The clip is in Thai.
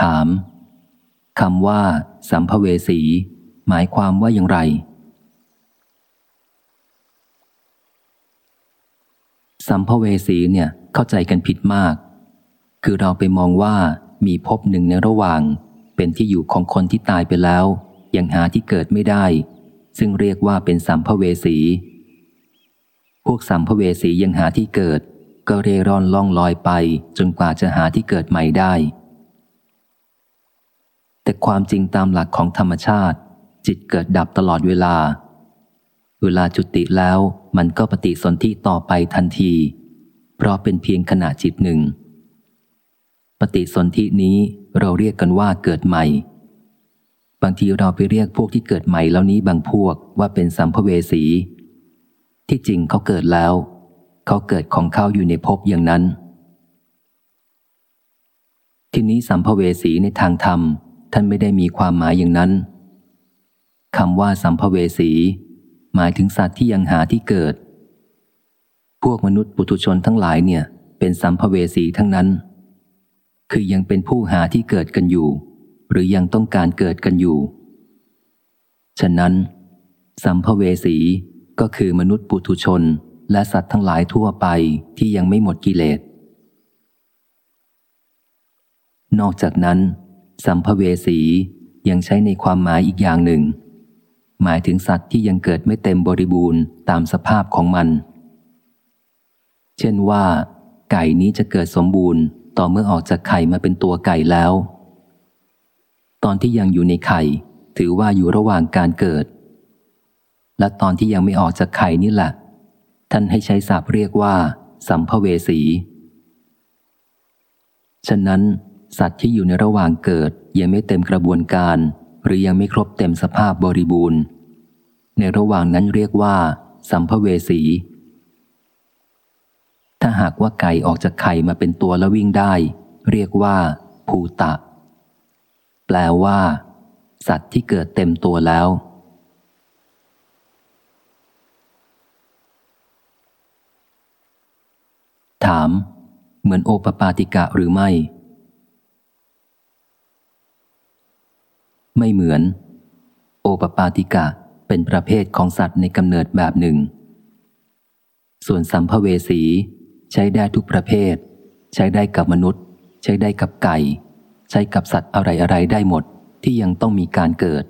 ถามคำว่า สัมภเวสี หมายความว่าอย่างไร สัมภเวสีเนี่ยเข้าใจกันผิดมาก คือเราไปมองว่ามีภพหนึ่งในระหว่าง เป็นที่อยู่ของคนที่ตายไปแล้ว ยังหาที่เกิดไม่ได้ ซึ่งเรียกว่าเป็นสัมภเวสี พวกสัมภเวสียังหาที่เกิด ก็เร่ร่อนล่องลอยไป จนกว่าจะหาที่เกิดใหม่ได้ แต่ความจริงตามหลักของธรรมชาติ จิตเกิดดับตลอดเวลา เวลาจุติแล้วมันก็ปฏิสนธิต่อไปทันที เพราะเป็นเพียงขณะจิตหนึ่ง ปฏิสนธินี้เราเรียกกันว่าเกิดใหม่ บางทีเราไปเรียกพวกที่เกิดใหม่แล้วนี้บางพวกว่าเป็นสัมภเวสี ที่จริงเขาเกิดแล้ว เขาเกิดของเขาอยู่ในภพอย่างนั้น ทีนี้สัมภเวสีในทางธรรม ท่านไม่ได้มีความหมายอย่างนั้นคำว่าสัมภเวสี หมายถึงสัตว์ที่ยังหาที่เกิด พวกมนุษย์ปุถุชนทั้งหลายเนี่ย เป็นสัมภเวสีทั้งนั้น คือยังเป็นผู้หาที่เกิดกันอยู่ หรือยังต้องการเกิดกันอยู่ ฉะนั้น สัมภเวสีก็คือมนุษย์ปุถุชนและสัตว์ทั้งหลายทั่วไปที่ยังไม่หมดกิเลส นอกจากนั้น สัมภเวสียังใช้ในความหมายอีกอย่างหนึ่ง หมายถึงสัตว์ที่ยังเกิดไม่เต็มบริบูรณ์ตามสภาพของมัน เช่นว่า ไก่นี้จะเกิดสมบูรณ์ต่อเมื่อออกจากไข่มาเป็นตัวไก่แล้ว ตอนที่ยังอยู่ในไข่ ถือว่าอยู่ระหว่างการเกิด และตอนที่ยังไม่ออกจากไข่นี่แหละ ท่านให้ใช้ศัพท์เรียกว่า สัมภเวสี ฉะนั้น สัตว์ที่อยู่ในระหว่างเกิด ยังไม่เต็มกระบวนการ หรือยังไม่ครบเต็มสภาพบริบูรณ์ ในระหว่างนั้นเรียกว่า สัมภเวสี ถ้าหากว่าไก่ออกจากไข่มาเป็นตัวแล้ววิ่งได้ เรียกว่า ภูตะ แปลว่า สัตว์ที่เกิดเต็มตัวแล้วถาม เหมือนโอปปาติกะหรือไม่ ไม่เหมือน โอปปาติกะเป็นประเภทของสัตว์ในกำเนิดแบบหนึ่ง ส่วนสัมภเวสี ใช้ได้ทุกประเภท ใช้ได้กับมนุษย์ ใช้ได้กับไก่ ใช้กับสัตว์อะไรอะไรได้หมดที่ยังต้องมีการเกิด